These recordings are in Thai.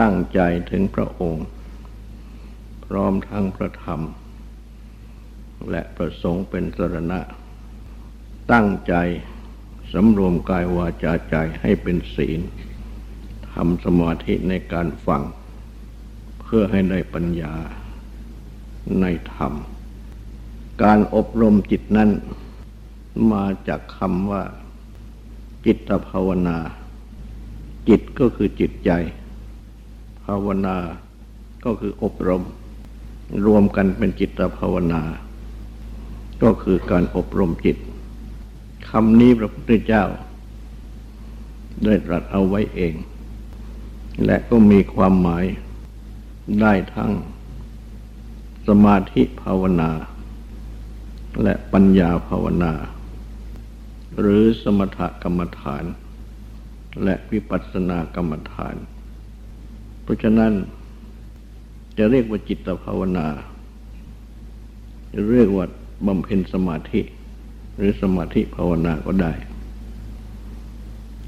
ตั้งใจถึงพระองค์ พร้อมทั้งพระธรรม และประสงค์เป็นสรณะ ตั้งใจสำรวมกายวาจาใจให้เป็นศีลทำสมาธิในการฟัง เพื่อให้ได้ปัญญาในธรรม การอบรมจิตนั้นมาจากคำว่า จิตภาวนา จิตก็คือจิตใจ ภาวนา ก็คืออบรม รวมกันเป็นจิตภาวนา ก็คือการอบรมจิตคำนี้พระพุทธเจ้า ได้ตรัสเอาไว้เอง และก็มีความหมายได้ทั้งสมาธิภาวนา และปัญญาภาวนา หรือสมถกรรมฐาน และวิปัสสนากรรมฐาน เพราะฉะนั้น จะเรียกว่าจิตภาวนาจะเรียกว่าบำเพ็ญสมาธิ หรือสมาธิภาวนาก็ได้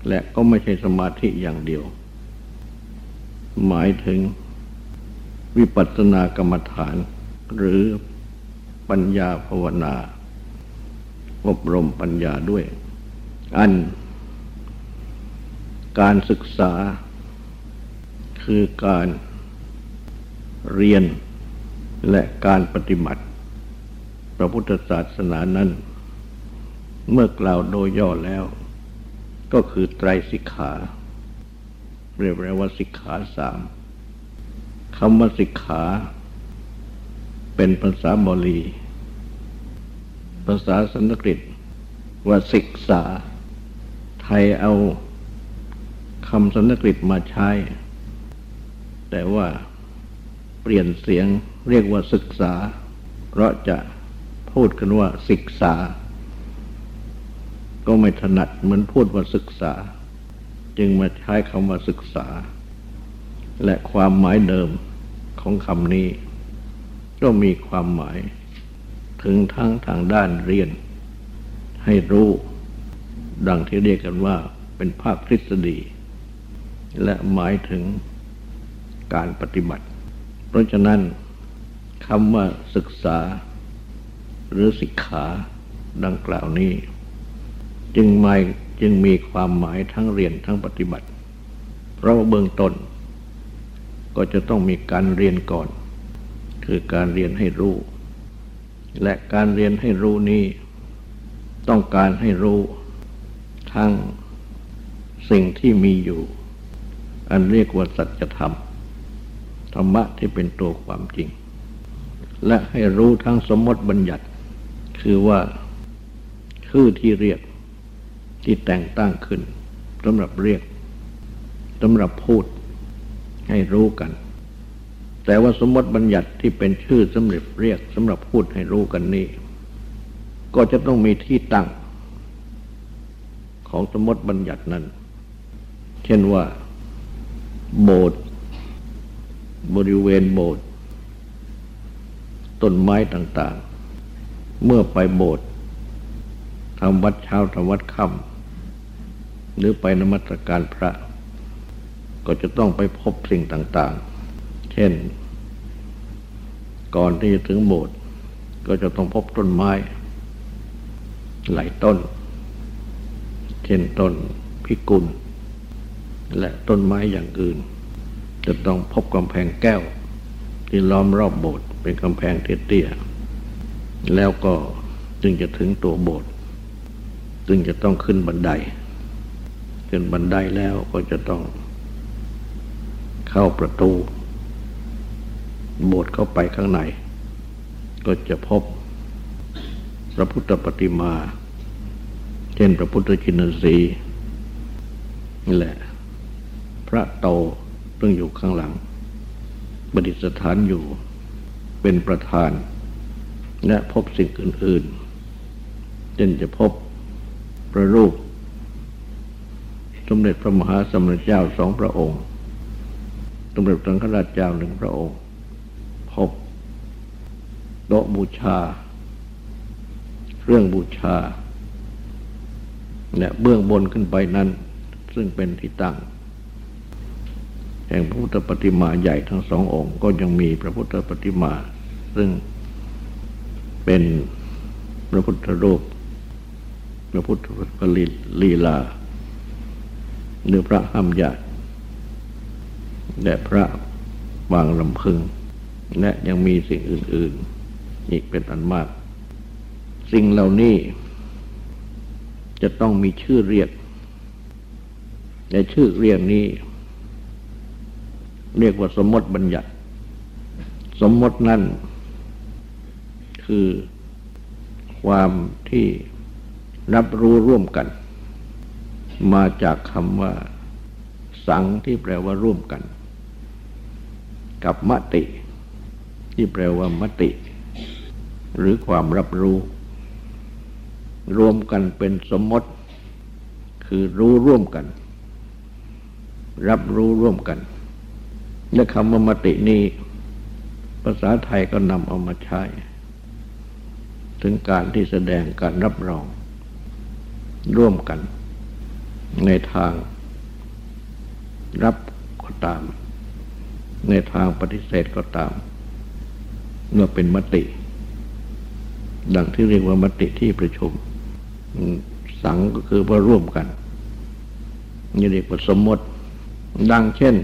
และก็ไม่ใช่สมาธิอย่างเดียว หมายถึงวิปัสสนากรรมฐาน หรือปัญญาภาวนา อบรมปัญญาด้วย อันการศึกษา คือการเรียนและการปฏิบัติ พระพุทธศาสนานั้น เมื่อกล่าวโดยย่อแล้ว ก็คือไตรสิกขา เรียกว่าสิกขาสามคำว่าสิกขา เป็นภาษาบาลีภาษาสันสกฤตว่าศึกษา ไทยเอาคำสันสกฤตมาใช้ แต่ว่าเปลี่ยนเสียงเรียกว่าศึกษา เพราะจะพูดกันว่าศึกษา ก็ไม่ถนัดเหมือนพูดว่าศึกษา จึงมาใช้คำว่าศึกษา และความหมายเดิมของคำนี้ ก็มีความหมาย ถึงทั้งทางด้านเรียน ให้รู้ ดังที่เรียกกันว่าเป็นภาคทฤษฎี และหมายถึง การปฏิบัติ เพราะฉะนั้นคำว่าศึกษา หรือศิกขาดังกล่าวนี้ จึงไม่จึงมีความหมายทั้งเรียนทั้งปฏิบัติ เพราะเบื้องต้น ก็จะต้องมีการเรียนก่อน คือการเรียนให้รู้ และการเรียนให้รู้นี้ ต้องการให้รู้ทั้งสิ่งที่มีอยู่ อันเรียกว่าสัจธรรม ธรรมะที่เป็นตัวความจริง และให้รู้ทั้งสมมติบัญญัติ คือว่าชื่อที่เรียกที่แต่งตั้งขึ้นสำหรับเรียกสำหรับพูดให้รู้กัน แต่ว่าสมมติบัญญัติที่เป็นชื่อสำเร็จเรียกสำหรับพูดให้รู้กันนี้ ก็จะต้องมีที่ตั้ง ของสมมติบัญญัตินั้น เช่นว่า โบสถ์ บริเวณโบสถ์ต้นไม้ต่างๆ เมื่อไปโบสถ์ทำวัดเช้าทำวัดค่ำหรือไปนมัสการพระ ก็จะต้องไปพบสิ่งต่างๆ เช่น ก่อนที่จะถึงโบสถ์ก็จะต้องพบต้นไม้ หลายต้น เช่นต้นพิกุล และต้นไม้อย่างอื่น จะต้องพบกำแพงแก้ว ที่ล้อมรอบโบสถ์เป็นกำแพงเตี้ยๆแล้วก็จึงจะถึงตัวโบสถ์จึงจะต้องขึ้นบันได ขึ้นบันไดแล้วก็จะต้อง เข้าประตู โบสถ์เข้าไปข้างใน ก็จะพบพระพุทธปฏิมา เช่นพระพุทธชินสีนี่แหละ พระโต ซึ่งอยู่ข้างหลังปฏิสถานอยู่เป็นประธาน และพบสิ่งอื่นๆเช่นจะพบพระรูป สมเด็จพระมหาสมเด็จเจ้าสองพระองค์ สมเด็จพระสังฆราชเจ้าหนึ่งพระองค์ พบโต๊ะบูชา เครื่องบูชา และเบื้องบนขึ้นไปนั้น ซึ่งเป็นที่ตั้ง แห่งพระพุทธปฏิมาใหญ่ทั้งสององค์ ก็ยังมีพระพุทธปฏิมา ซึ่งเป็นพระพุทธรูป พระพุทธปริลีลาหรือพระหัมยาและพระบางลำพึง และยังมีสิ่งอื่น ๆ อีกเป็นอันมาก สิ่งเหล่านี้จะต้องมีชื่อเรียกในชื่อเรียกนี้ เรียกว่าสมมติบัญญัติ สมมตินั่น คือความที่รับรู้ร่วมกัน มาจากคำว่า สังที่แปลว่าร่วมกัน กับมติ ที่แปลว่ามติ หรือความรับรู้ รวมกันเป็นสมมติ คือรู้ร่วมกัน รับรู้ร่วมกัน และคำว่ามตินี้ ภาษาไทยก็นำเอามาใช้ ถึงการที่แสดงการรับรอง ร่วมกัน ในทาง รับก็ตาม ในทางปฏิเสธก็ตาม เมื่อเป็นมติ ดังที่เรียกว่ามติที่ประชุม สังก็คือว่าร่วมกันนี่เรียกว่าสมมติ ดังเช่น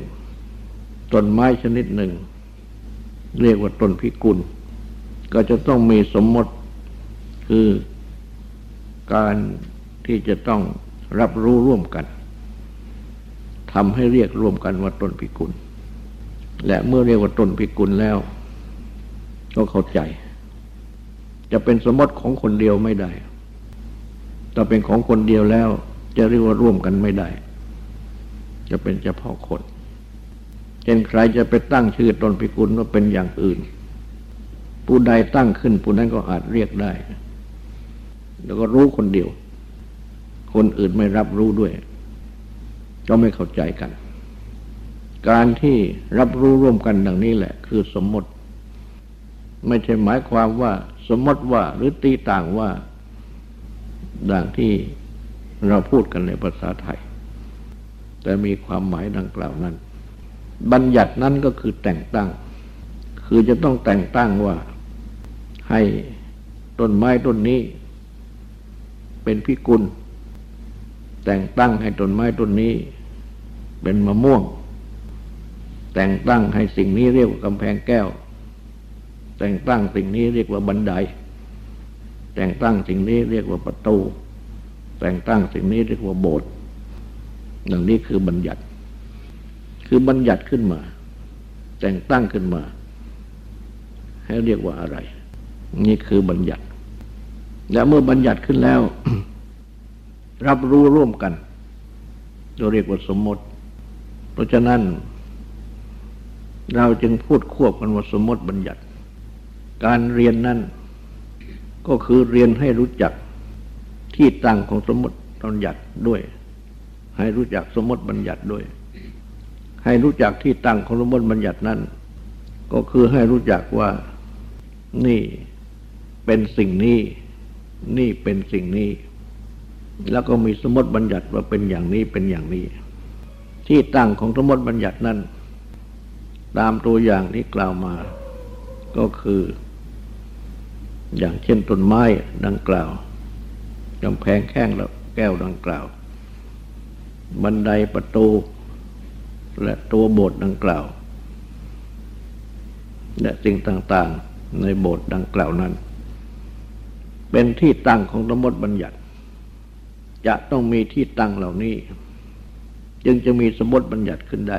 ต้นไม้ชนิดหนึ่ง เรียกว่าต้นพิกุล ก็จะต้องมีสมมติคือการที่จะต้องรับรู้ร่วมกันทำให้เรียกร่วมกันว่าต้นพิกุล และเมื่อเรียกว่าต้นพิกุลแล้ว ก็เข้าใจ จะเป็นสมมติของคนเดียวไม่ได้ถ้าเป็นของคนเดียวแล้ว จะเรียกว่าร่วมกันไม่ได้ จะเป็นเฉพาะคน เช่นใครจะไปตั้งชื่อตนพิกุลว่าเป็นอย่างอื่น ผู้ใดตั้งขึ้นผู้นั้นก็อาจเรียกได้ แล้วก็รู้คนเดียว คนอื่นไม่รับรู้ด้วย ก็ไม่เข้าใจกัน การที่รับรู้ร่วมกันดังนี้แหละ คือสมมติ ไม่ใช่หมายความว่า สมมติว่าหรือตีต่างว่าดังที่เราพูดกันในภาษาไทย แต่มีความหมายดังกล่าวนั้น บัญญัตินั้นก็คือแต่งตั้ง คือจะต้องแต่งตั้งว่า ให้ต้นไม้ต้นนี้ เป็นพิกุล แต่งตั้งให้ต้นไม้ต้นนี้ เป็นมะม่วง แต่งตั้งให้สิ่งนี้เรียกว่ากำแพงแก้ว แต่งตั้งสิ่งนี้เรียกว่าบันได แต่งตั้งสิ่งนี้เรียกว่าประตู แต่งตั้งสิ่งนี้เรียกว่าโบสถ์ดังนี้คือบัญญัติ คือบัญญัติขึ้นมา แต่งตั้งขึ้นมา ให้เรียกว่าอะไร นี่คือบัญญัติ และเมื่อบัญญัติขึ้นแล้ว รับรู้ร่วมกันเราเรียกว่าสมมติ เพราะฉะนั้น เราจึงพูดควบกันว่าสมมติบัญญัติ การเรียนนั้นก็คือเรียนให้รู้จักที่ตั้งของสมมติบัญญัติด้วย ให้รู้จักสมมติบัญญัติด้วย ให้รู้จักที่ตั้งของสมมติบัญญัตินั้น ก็คือให้รู้จักว่านี่เป็นสิ่งนี้ นี่เป็นสิ่งนี้ แล้วก็มีสมมติบัญญัติว่าเป็นอย่างนี้เป็นอย่างนี้ ที่ตั้งของสมมติบัญญัตินั้น ตามตัวอย่างที่กล่าวมา ก็คือ อย่างเช่นต้นไม้ดังกล่าวกำแพงแข้งแล้วแก้วดังกล่าว บันไดประตู และตัวโบสถ์ดังกล่าว และสิ่งต่างๆในโบสถ์ดังกล่าวนั้น เป็นที่ตั้งของสมมติบัญญัติ จะต้องมีที่ตั้งเหล่านี้ จึงจะมีสมมติบัญญัติขึ้นได้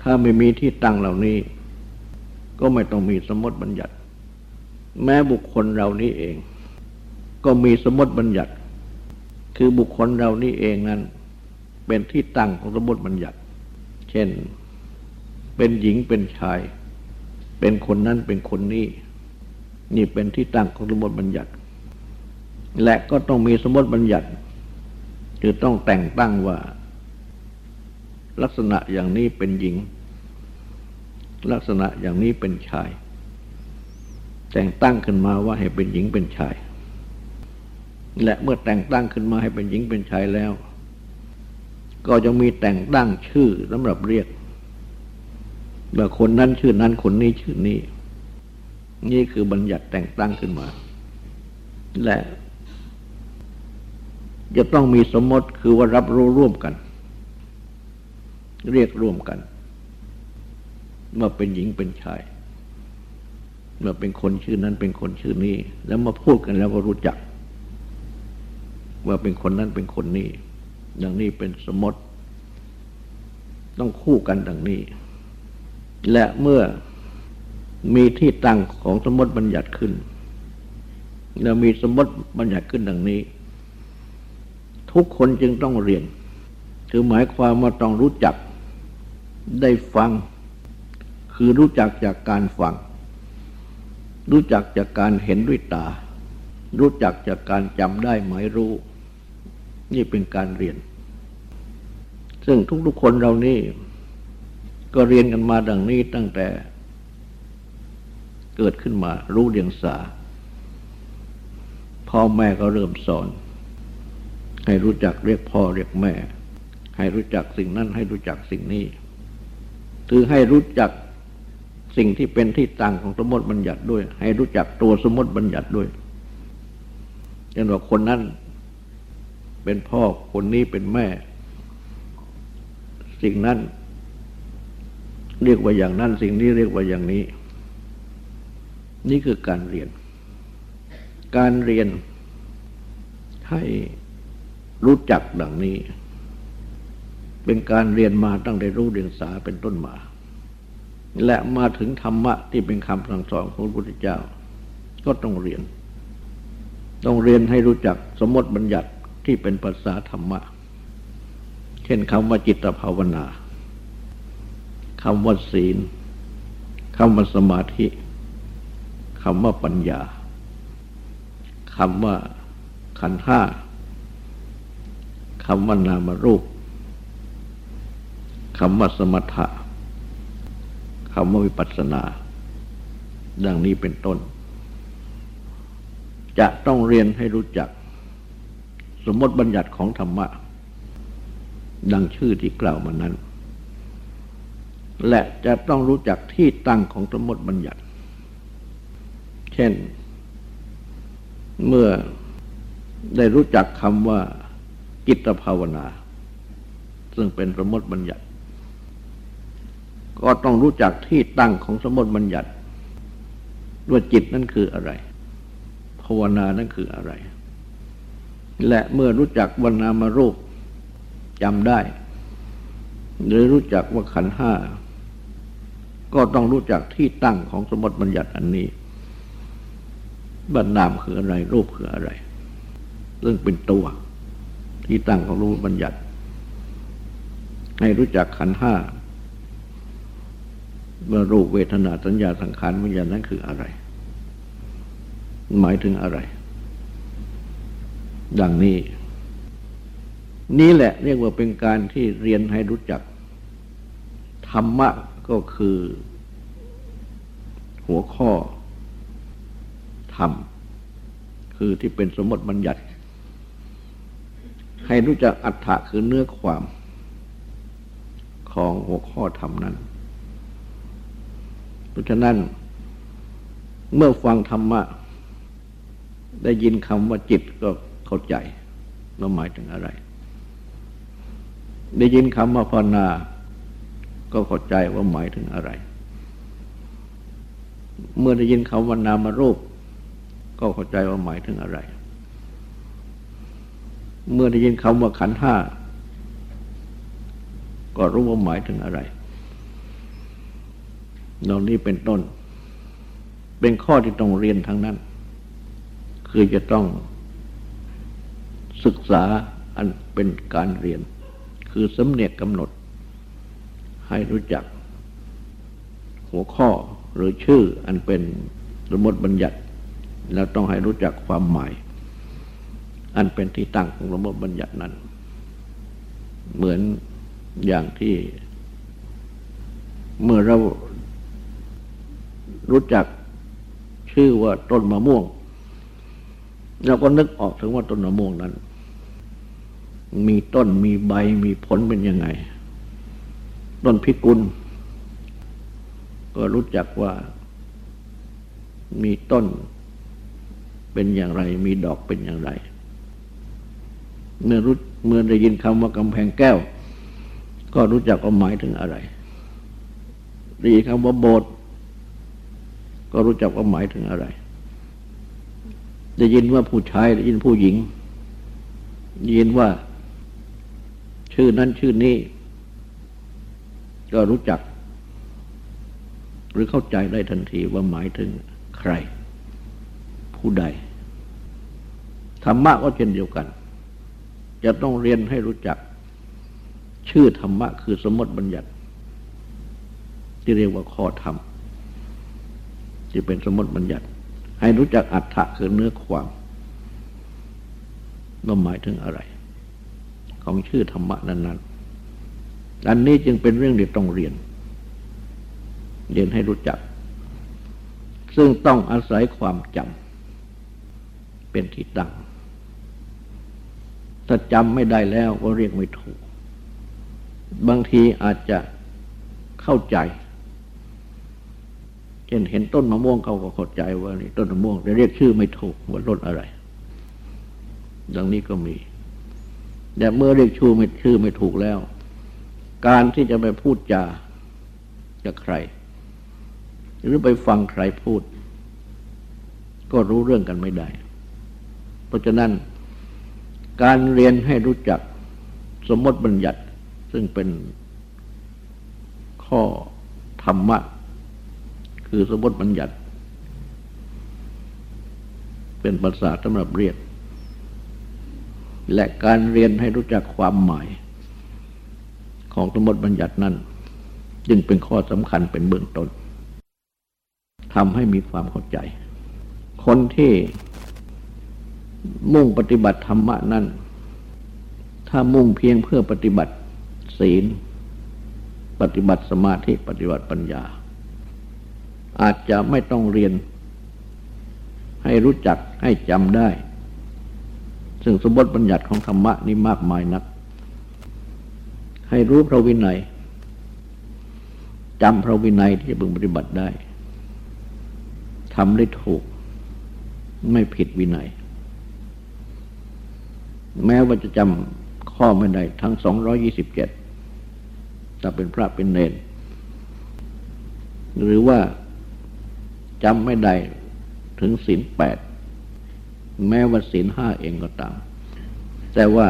ถ้าไม่มีที่ตั้งเหล่านี้ ก็ไม่ต้องมีสมมติบัญญัติ แม้บุคคลเรานี้เอง ก็มีสมมติบัญญัติ คือบุคคลเรานี้เองนั้น เป็นที่ตั้งของสมมติบัญญัติ เช่นเเป็นหญิงเป็นชาย เป็นคนนั้นเป็นคนนี้ นี่เป็นที่ตั้งของสมมติบัญญัติ และก็ต้องมีสมมติบัญญัติคือต้องแต่งตั้งว่า ลักษณะอย่างนี้เป็นหญิง ลักษณะอย่างนี้เป็นชาย แต่งตั้งขึ้นมาว่าให้เป็นหญิงเป็นชาย และเมื่อแต่งตั้งขึ้นมาให้เป็นหญิงเป็นชายแล้ว ก็จะมีแต่งตั้งชื่อสำหรับเรียกว่าคนนั้นชื่อนั้นคนนี้ชื่อนี้ นี่คือบัญญัติแต่งตั้งขึ้นมา และ จะต้องมีสมมติคือว่ารับรู้ร่วมกัน เรียกร่วมกันเมื่อเป็นหญิงเป็นชายเมื่อเป็นคนชื่อนั้นเป็นคนชื่อนี้ แล้วมาพูดกันแล้วก็รู้จัก ว่าเป็นคนนั้นเป็นคนนี้ ดังนี้เป็นสมมติ ต้องคู่กันดังนี้ และเมื่อมีที่ตั้งของสมมติบัญญัติขึ้นแล้วมีสมมติบัญญัติขึ้นดังนี้ ทุกคนจึงต้องเรียน คือหมายความว่าต้องรู้จักได้ฟัง คือรู้จักจากการฟัง รู้จักจากการเห็นด้วยตา รู้จักจากการจำได้หมายรู้ นี่เป็นการเรียน ซึ่งทุกๆคนเรานี่ก็เรียนกันมาดังนี้ตั้งแต่ เกิดขึ้นมารู้เรียงสา พ่อแม่ก็เริ่มสอน ให้รู้จักเรียกพ่อเรียกแม่ ให้รู้จักสิ่งนั้นให้รู้จักสิ่งนี้คือให้รู้จักสิ่งที่เป็นที่ตั้งของสมมติบัญญัติด้วย ให้รู้จักตัวสมมติบัญญัติด้วยเช่นว่าคนนั้นเป็นพ่อคนนี้เป็นแม่ สิ่งนั้น เรียกว่าอย่างนั้น สิ่งนี้เรียกว่าอย่างนี้ นี่คือการเรียน การเรียนให้รู้จักดังนี้ เป็นการเรียนมาตั้งแต่รู้เรียงสาเป็นต้นมา และมาถึงธรรมะที่เป็นคำสั่งสอนของพระพุทธเจ้า ก็ต้องเรียน ต้องเรียนให้รู้จักสมมติบัญญัติที่เป็นภาษาธรรมะ ช่นคำว่าจิตภาวนาคำว่าศีลคำว่าสมาธิคำว่าปัญญาคำว่าขันห้าคำว่านามรูปคำว่าสมถะคำว่าวิปัสสนา ดังนี้เป็นต้น จะต้องเรียนให้รู้จัก สมมติบัญญัติของธรรมะ ดังชื่อที่กล่าวมานั้น และจะต้องรู้จักที่ตั้งของสมมติบัญญัติ เช่น เมื่อได้รู้จักคำว่าจิตภาวนา ซึ่งเป็นสมมติบัญญัติ ก็ต้องรู้จักที่ตั้งของสมมติบัญญัติว่าจิตนั่นคืออะไร ภาวนานั่นคืออะไร และเมื่อรู้จักวันนามารูป จำได้ หรือรู้จักว่าขันห้า ก็ต้องรู้จักที่ตั้งของสมมติบัญญัติอันนี้บัรนามคืออะไร รูปคืออะไรเรื่องเป็นตัวที่ตั้งของรู้บัญญัติ ให้รู้จักขันห้าเมื่อรูปเวทนาสัญญาสังขารวิญญาณนั้นคืออะไร หมายถึงอะไร ดังนี้ นี่แหละเรียกว่าเป็นการที่เรียนให้รู้จัก ธรรมะก็คือ หัวข้อ ธรรม คือที่เป็นสมมติบัญญัติ ให้รู้จักอัฏฐะคือเนื้อความ ของหัวข้อธรรมนั้น เพราะฉะนั้น เมื่อฟังธรรมะ ได้ยินคำว่าจิตก็เข้าใจว่าหมายถึงอะไร ได้ยินคำว่าภาวนา ก็เข้าใจว่าหมายถึงอะไร เมื่อได้ยินคำว่านามารูป ก็เข้าใจว่าหมายถึงอะไร เมื่อได้ยินคำว่าขันห้า ก็รู้ว่าหมายถึงอะไรเหล่านี้เป็นต้น เป็นข้อที่ต้องเรียนทั้งนั้น คือจะต้องศึกษาอันเป็นการเรียน คือสำเนียกกำหนด ให้รู้จัก หัวข้อหรือชื่ออันเป็นสมมติบัญญัติ แล้วต้องให้รู้จักความหมาย อันเป็นที่ตั้งของสมมติบัญญัตินั้น เหมือนอย่างที่ เมื่อเรารู้จักชื่อว่าต้นมะม่วง เราก็นึกออกถึงว่าต้นมะม่วงนั้น มีต้นมีใบมีผลเป็นยังไง ต้นพิกุล ก็รู้จักว่า มีต้นเป็นอย่างไร มีดอกเป็นอย่างไร เมื่อรู้เมื่อได้ยินคำว่ากำแพงแก้ว ก็รู้จักว่าหมายถึงอะไรได้ยินคำว่าโบสถ์ก็รู้จักว่าหมายถึงอะไร ได้ยินว่าผู้ชายได้ยินผู้หญิง ได้ยินว่า ชื่อนั้นชื่อนี้ ก็รู้จัก หรือเข้าใจได้ทันทีว่าหมายถึงใคร ผู้ใด ธรรมะก็เช่นเดียวกัน จะต้องเรียนให้รู้จัก ชื่อธรรมะคือสมมติบัญญัติ ที่เรียกว่าข้อธรรมที่เป็นสมมติบัญญัติ ให้รู้จักอัฏฐะคือเนื้อความว่าหมายถึงอะไร ของชื่อธรรมะนั้นๆ อันนี้จึงเป็นเรื่องที่ต้องเรียน เรียนให้รู้จัก ซึ่งต้องอาศัยความจำเป็นที่ตั้ง ถ้าจำไม่ได้แล้วก็เรียกไม่ถูก บางทีอาจจะเข้าใจเช่นเห็นต้นมะม่วงเขาก็เข้าใจว่านี่ต้นมะม่วงจะเรียกชื่อไม่ถูกว่าต้นอะไร ดังนี้ก็มี แต่เมื่อเรียกชื่อไม่ชื่อไม่ถูกแล้ว การที่จะไปพูดจากับใคร หรือไปฟังใครพูด ก็รู้เรื่องกันไม่ได้ เพราะฉะนั้น การเรียนให้รู้จักสมมติบัญญัติ ซึ่งเป็นข้อธรรมะ คือสมมติบัญญัติ เป็นภาษาสำหรับเรียน และการเรียนให้รู้จักความหมาย ของสมมติบัญญัตินั้นจึงเป็นข้อสำคัญเป็นเบื้องต้นทำให้มีความเข้าใจ คนที่มุ่งปฏิบัติธรรมะนั้น ถ้ามุ่งเพียงเพื่อปฏิบัติศีล ปฏิบัติสมาธิปฏิบัติปัญญา อาจจะไม่ต้องเรียนให้รู้จักให้จำได้ ซึ่งสมบติบัญญัติของธรรมะนี้มากมายนัก ให้รู้พระวินัยจำพระวินัยที่จะพึงปฏิบัติได้ทำได้ถูก ไม่ผิดวินัย แม้ว่าจะจำข้อไม่ได้ทั้งสองร้อยี่สิบเจ็ดแต่เป็นพระเป็นเนรหรือว่าจำไม่ได้ถึงศีลแปด แม้ว่าศีลห้าเองก็ตาม แต่ว่า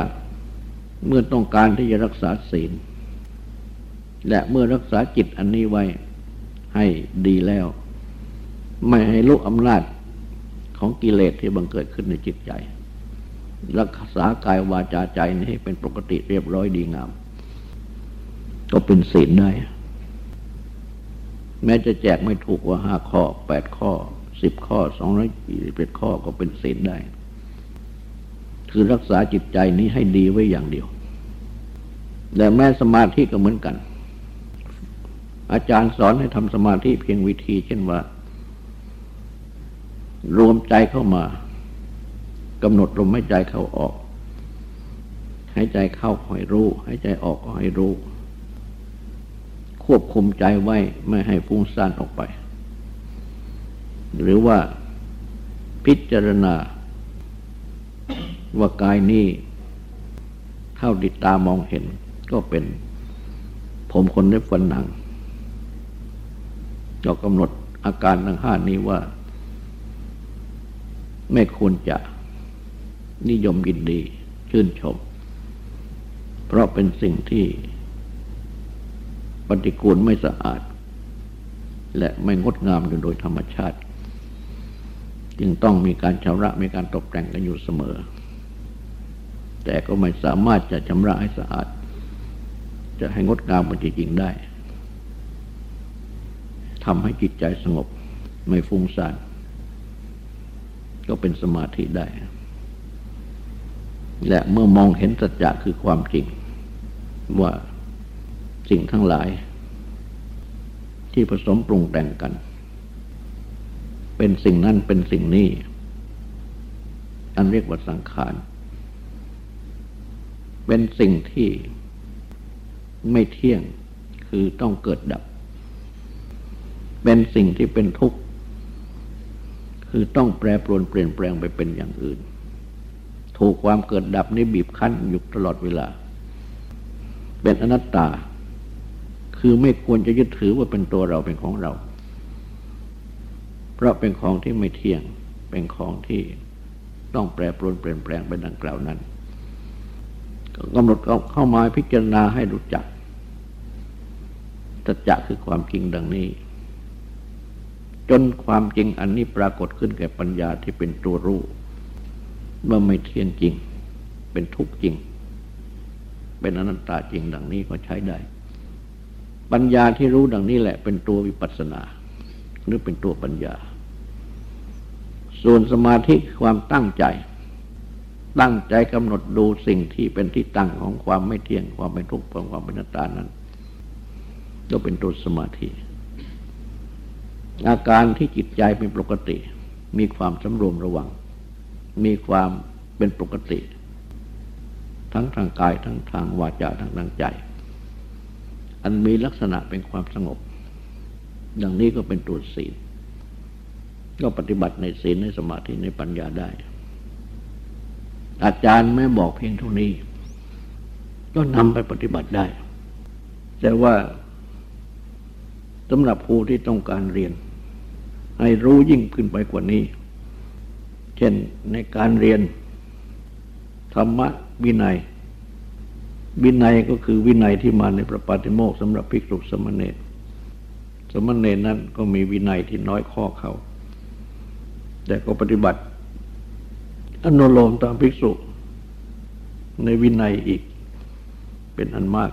เมื่อต้องการที่จะรักษาศีล และเมื่อรักษาจิตอันนี้ไว้ให้ดีแล้ว ไม่ให้ลุกอำนาจของกิเลสที่บังเกิดขึ้นในจิตใจ รักษากายวาจาใจนี้ให้เป็นปกติเรียบร้อยดีงาม ก็เป็นศีลได้ แม้จะแจกไม่ถูกว่าห้าข้อแปดข้อ สิบข้อสองร้อยยี่สิบเอ็ดข้อก็เป็นศีลได้ คือรักษาจิตใจนี้ให้ดีไว้อย่างเดียว แต่แม้สมาธิก็เหมือนกัน อาจารย์สอนให้ทำสมาธิเพียงวิธีเช่นว่า รวมใจเข้ามากำหนดลมหายใจเข้าออกหายใจเข้าให้รู้หายใจออกก็ให้รู้ ควบคุมใจไว้ไม่ให้ฟุ้งซ่านออกไป หรือว่าพิจารณา ว่ากายนี้เท่าดิตามองเห็นก็เป็นผมคนได้ฟันหนังเรากำหนดอาการทั้งห้านี้ว่า ไม่ควรจะนิยมยินดี ชื่นชม เพราะเป็นสิ่งที่ปฏิกูลไม่สะอาด และไม่งดงามอยู่โดยธรรมชาติ จึงต้องมีการชำระมีการตกแต่งกันอยู่เสมอ แต่ก็ไม่สามารถจะชำระให้สะอาด จะให้งดงามมันจริงๆได้ทำให้จิตใจสงบไม่ฟุ้งซ่านก็เป็นสมาธิได้ และเมื่อมองเห็นสัจจะคือความจริง ว่าสิ่งทั้งหลาย ที่ผสมปรุงแต่งกัน เป็นสิ่งนั้นเป็นสิ่งนี้ อันเรียกว่าสังขาร เป็นสิ่งที่ไม่เที่ยงคือต้องเกิดดับ เป็นสิ่งที่เป็นทุกข์ คือต้องแปรปรวนเปลี่ยนแปลงไปเป็นอย่างอื่น ถูกความเกิดดับนี้บีบคั้นอยู่ตลอดเวลา เป็นอนัตตา คือไม่ควรจะยึดถือว่าเป็นตัวเราเป็นของเรา เพราะเป็นของที่ไม่เที่ยง เป็นของที่ต้องแปรปรวนเปลี่ยนแปลงไปดังกล่าวนั้นกำหนดเข้ามาพิจารณาให้รู้จักสัจจะคือความจริงดังนี้ จนความจริงอันนี้ปรากฏขึ้นแก่ปัญญาที่เป็นตัวรู้ว่าไม่เที่ยงจริง เป็นทุกข์จริง เป็นอนัตตาจริงดังนี้ก็ใช้ได้ ปัญญาที่รู้ดังนี้แหละเป็นตัววิปัสสนา หรือเป็นตัวปัญญา ส่วนสมาธิความตั้งใจ ตั้งใจกำหนดดูสิ่งที่เป็นที่ตั้งของความไม่เที่ยงความเป็นทุกข์ความเป็นนัตตานั้น ก็เป็นตัวสมาธิ อาการที่จิตใจเป็นปกติ มีความสำรวมระวัง มีความเป็นปกติ ทั้งทางกายทั้งทางวาจาทั้งทางใจ อันมีลักษณะเป็นความสงบ ดังนี้ก็เป็นตัวศีล ก็ปฏิบัติในศีลในสมาธิในปัญญาได้ อาจารย์ไม่บอกเพียงเท่านี้ ก็นำไปปฏิบัติได้ แต่ว่าสำหรับผู้ที่ต้องการเรียน ให้รู้ยิ่งขึ้นไปกว่านี้ เช่นในการเรียน ธรรมะวินัย วินัยก็คือวินัยที่มาในประปาติโมกสำหรับภิกษุสมณเณรสมณเณรนั้นก็มีวินัยที่น้อยข้อเขา แต่ก็ปฏิบัติอนุโลมตามภิกษุ ในวินัยอีกเป็นอันมาก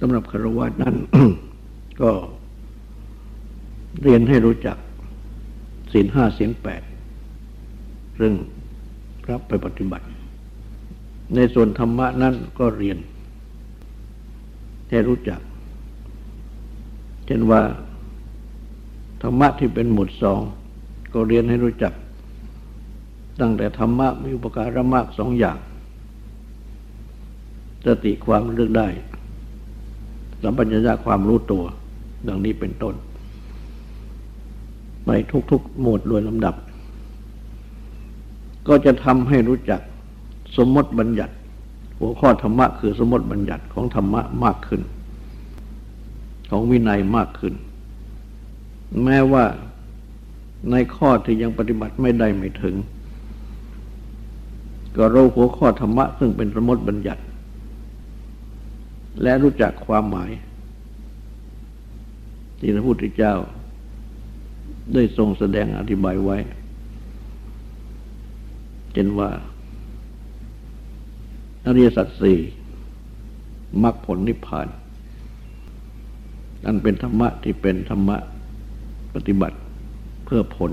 สำหรับคารวะนั้น ก็เรียนให้รู้จักศีลห้าศีลแปดซึ่งรับไปปฏิบัติ ในส่วนธรรมะนั้นก็เรียนให้รู้จัก เช่นว่า ธรรมะที่เป็นหมวดสองก็เรียนให้รู้จัก ตั้งแต่ธรรมะมีอุปการะมากสองอย่าง สติความเลือกได้ สัมปัญญาความรู้ตัว ดังนี้เป็นต้น ไปทุกๆหมวดโดยลำดับ ก็จะทำให้รู้จักสมมติบัญญัติ หัวข้อธรรมะคือสมมติบัญญัติของธรรมะมากขึ้น ของวินัยมากขึ้น แม้ว่าในข้อที่ยังปฏิบัติไม่ได้ไม่ถึง ก็รู้หัวข้อธรรมะ ซึ่งเป็นสมมติบัญญัติ และรู้จักความหมาย ที่พระพุทธเจ้า ได้ทรงแสดงอธิบายไว้เช่นว่าอริยสัจสี่มรรคผลนิพพาน อันเป็นธรรมะที่เป็นธรรมะ ปฏิบัติเพื่อผล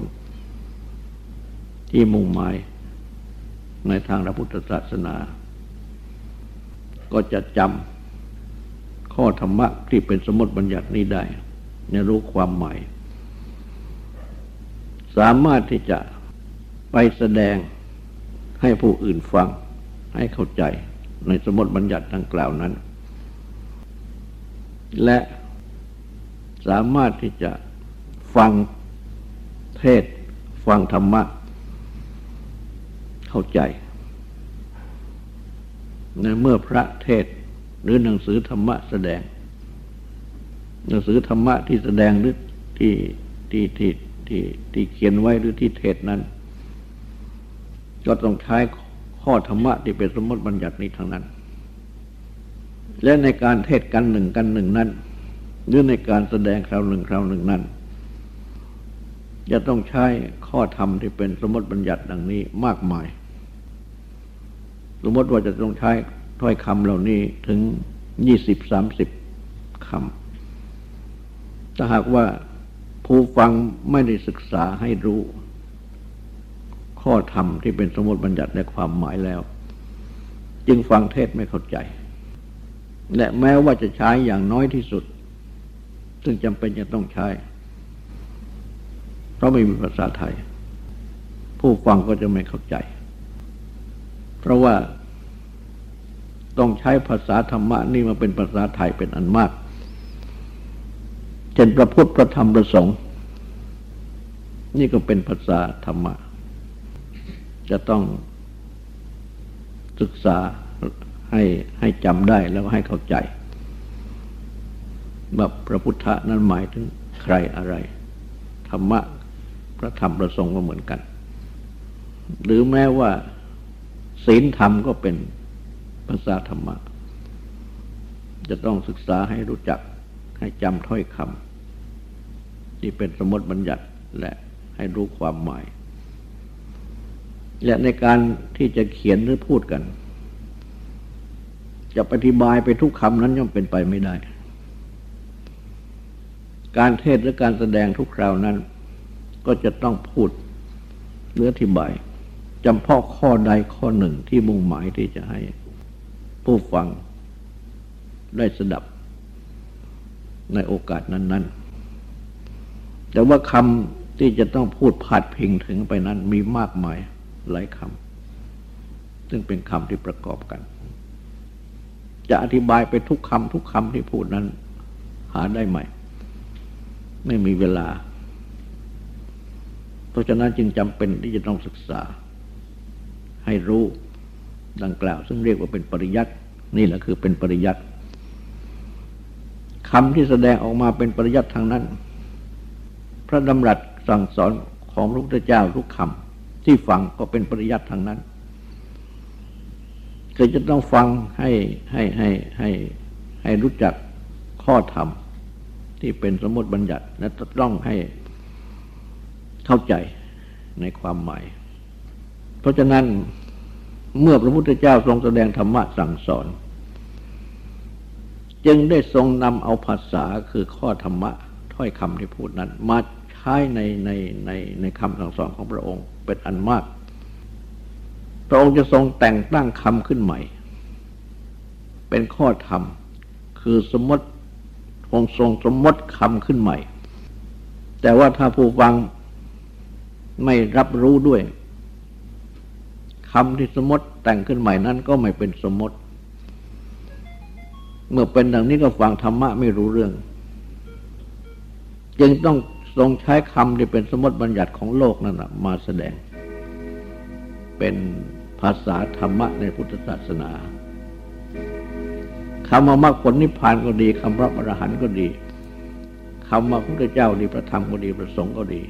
ที่มุ่งหมายในทางพระพุทธศาสนา ก็จะจำข้อธรรมะที่เป็นสมมติบัญญัตินี้ได้ในรู้ความหมาย สามารถที่จะไปแสดงให้ผู้อื่นฟังให้เข้าใจในสมมติบัญญัติดังกล่าวนั้น และสามารถที่จะ ฟังเทศฟังธรรมะ เข้าใจในเมื่อพระเทศหรือหนังสือธรรมะแสดง หนังสือธรรมะที่แสดงหรือที่ที่ที่ที่ที่เขียนไว้หรือที่เทศนั้น ก็ต้องใช้ข้อธรรมะที่เป็นสมมติบัญญัตินี้ทางนั้น และในการเทศกันหนึ่งกันหนึ่งนั้นหรือในการแสดงคราวหนึ่งคราวหนึ่งนั้น จะต้องใช้ข้อธรรมที่เป็นสมมติบัญญัติดังนี้มากมาย สมมติว่าจะต้องใช้ถ้อยคำเหล่านี้ถึงยี่สิบสามสิบคำถ้าหากว่าผู้ฟังไม่ได้ศึกษาให้รู้ ข้อธรรมที่เป็นสมมติบัญญัติและความหมายแล้ว จึงฟังเทศไม่เข้าใจ และแม้ว่าจะใช้อย่างน้อยที่สุด ซึ่งจำเป็นจะต้องใช้ เพราะไม่มีภาษาไทย ผู้ฟังก็จะไม่เข้าใจ เพราะว่าต้องใช้ภาษาธรรมะนี่มาเป็นภาษาไทยเป็นอันมาก เช่นพระพุทธพระธรรมพระสงฆ์นี่ก็เป็นภาษาธรรมะ จะต้องศึกษาให้ให้จำได้แล้วให้เข้าใจว่าพระพุทธนั้นหมายถึงใครอะไร ธรรมะ พระธรรมประสงค์ก็เหมือนกัน หรือแม้ว่า ศีลธรรมก็เป็นภาษาธรรมะ จะต้องศึกษาให้รู้จักให้จำถ้อยคำที่เป็นสมมติบัญญัติและให้รู้ความหมาย และในการที่จะเขียนหรือพูดกัน จะปฏิบายไปทุกคำนั้นย่อมเป็นไปไม่ได้ การเทศหรือการแสดงทุกคราวนั้น ก็จะต้องพูดหรืออธิบายจำเพาะข้อใดข้อหนึ่งที่มุ่งหมายที่จะให้ผู้ฟังได้สดับในโอกาสนั้น ๆ แต่ว่าคำที่จะต้องพูดพาดพิงถึงไปนั้นมีมากมายหลายคำซึ่งเป็นคำที่ประกอบกัน จะอธิบายไปทุกคำทุกคำที่พูดนั้น หาได้ไหม ไม่มีเวลา ราะฉะนั้นจึงจำเป็นที่จะต้องศึกษา ให้รู้ดังกล่าว ซึ่งเรียกว่าเป็นปริยัตินี่แหละคือเป็นปริยัติคำที่แสดงออกมาเป็นปริยัติทางนั้น พระดำรัสสั่งสอนของพระพุทธเจ้าทุกคำที่ฟังก็เป็นปริยัติทางนั้นคือจะต้องฟังให้ให้ให้ให้ให้รู้จักข้อธรรมที่เป็นสมมติบัญญัติ และต้องให้ เข้าใจในความหมาย เพราะฉะนั้นเมื่อพระพุทธเจ้าทรงแสดงธรรมะสั่งสอน จึงได้ทรงนำเอาภาษาคือข้อธรรมะถ้อยคำที่พูดนั้น มาใช้ในในในในคำสั่งสอนของพระองค์เป็นอันมาก พระองค์จะทรงแต่งตั้งคำขึ้นใหม่ เป็นข้อธรรม คือสมมติองทรงสมมติคำขึ้นใหม่ แต่ว่าถ้าผู้ฟัง ไม่รับรู้ด้วยคำที่สมมติแต่งขึ้นใหม่นั้นก็ไม่เป็นสมมติ เมื่อเป็นดังนี้ก็ฟังธรรมะไม่รู้เรื่อง จึงต้องทรงใช้คำที่เป็นสมมติบัญญัติของโลกนั่นนะมาแสดง เป็นภาษาธรรมะในพุทธศาสนาคำว่ามรรคผลนิพพานก็ดีคำพระอรหันต์ก็ดีคำว่าพระพุทธเจ้าดีประธรรมก็ดีประสงค์ก็ดี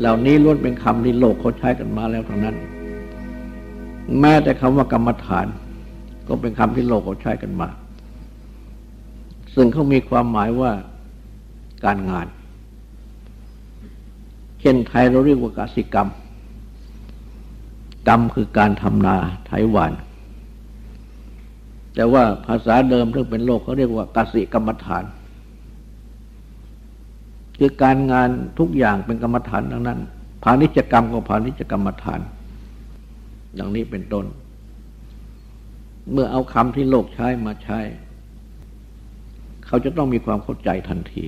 เหล่านี้ล้วนเป็นคำที่โลกเขาใช้กันมาแล้วทั้งนั้น แม้แต่คำว่ากรรมฐาน ก็เป็นคำที่โลกเขาใช้กันมา ซึ่งเขามีความหมายว่าการงาน เช่นไทยเราเรียกว่ากสิกรรม กรรมคือการทำนาไถหวานแต่ว่าภาษาเดิมที่เป็นโลกเขาเรียกว่ากสิกรรมฐาน คือการงานทุกอย่างเป็นกรรมฐานทั้งนั้นพาณิชกรรมก็พาณิชกรรมฐาน อย่างนี้เป็นต้น เมื่อเอาคำที่โลกใช้มาใช้ เขาจะต้องมีความเข้าใจทันที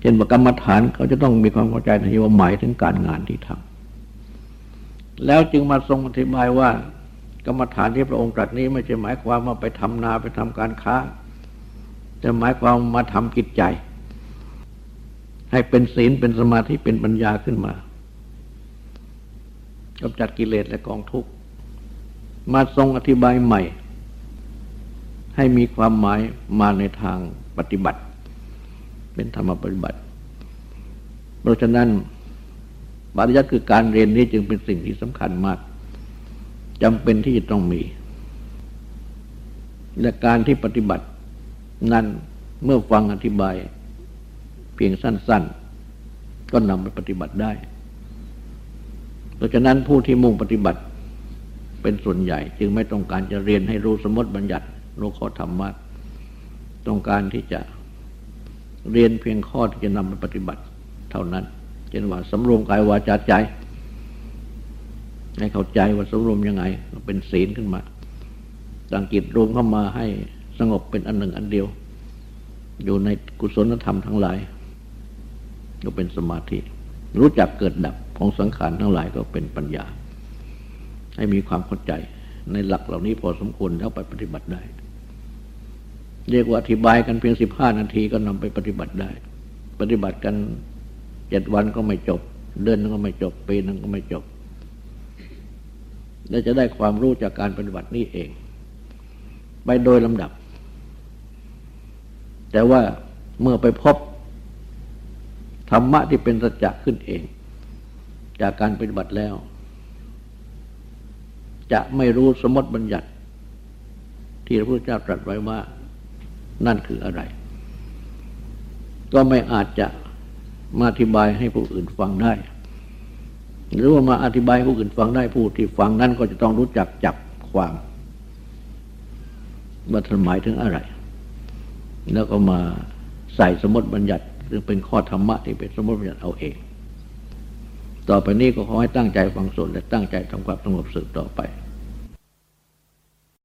เช่นว่ากรรมฐานเขาจะต้องมีความเข้าใจทันทีว่าหมายถึงการงานที่ทำแล้วจึงมาทรงอธิบายว่ากรรมฐานที่พระองค์ตรัสนี้ไม่ใช่หมายความว่าไปทำนาไปทำการค้าจะหมายความมาทำกิจใจ ให้เป็นศีลเป็นสมาธิเป็นปัญญาขึ้นมากำจัดกิเลสและกองทุกข์ มาทรงอธิบายใหม่ ให้มีความหมายมาในทางปฏิบัติ เป็นธรรมปฏิบัติ เพราะฉะนั้นปริยัติคือการเรียนนี้จึงเป็นสิ่งที่สำคัญมากจำเป็นที่จะต้องมี และการที่ปฏิบัตินั้นเมื่อฟังอธิบาย เพียงสั้น ๆ ก็นำไปปฏิบัติได้ เพราะฉะนั้นผู้ที่มุ่งปฏิบัติเป็นส่วนใหญ่ จึงไม่ต้องการจะเรียนให้รู้สมมติบัญญัติรู้ข้อธรรมะต้องการที่จะเรียนเพียงข้อที่จะนำไปปฏิบัติเท่านั้นเช่นว่าสำรวมกายวาจาใจ ให้เข้าใจว่าสำรวมยังไงเป็นศีลขึ้นมาตั้งจิตรวมเข้ามาให้สงบเป็นอันหนึ่งอันเดียว อยู่ในกุศลธรรมทั้งหลาย ก็เป็นสมาธิ รู้จักเกิดดับของสังขารทั้งหลายก็เป็นปัญญา ให้มีความเข้าใจในหลักเหล่านี้พอสมควรแล้วไปปฏิบัติได้ เรียกว่าอธิบายกันเพียงสิบห้านาทีก็นำไปปฏิบัติได้ ปฏิบัติกันเจ็ดวันก็ไม่จบ เดือนนึงก็ไม่จบ ปีนึงก็ไม่จบ และจะได้ความรู้จากการปฏิบัตินี้เอง ไปโดยลำดับ แต่ว่าเมื่อไปพบ ธรรมะที่เป็นสัจจะขึ้นเอง จากการปฏิบัติแล้ว จะไม่รู้สมมติบัญญัติ ที่พระพุทธเจ้าตรัสไว้ว่านั่นคืออะไร ก็ไม่อาจจะมาอธิบายให้ผู้อื่นฟังได้ หรือว่ามาอธิบายผู้อื่นฟังได้ผู้ที่ฟังนั้นก็จะต้องรู้จักจับความว่าท่านหมายถึงอะไร แล้วก็มาใส่สมมติบัญญัติ ซึ่งเป็นข้อธรรมะที่เป็นสมมติบัญญัติเอาเอง ต่อไปนี้ก็ขอให้ตั้งใจฟังสวดและตั้งใจทำความสงบสืบต่อไป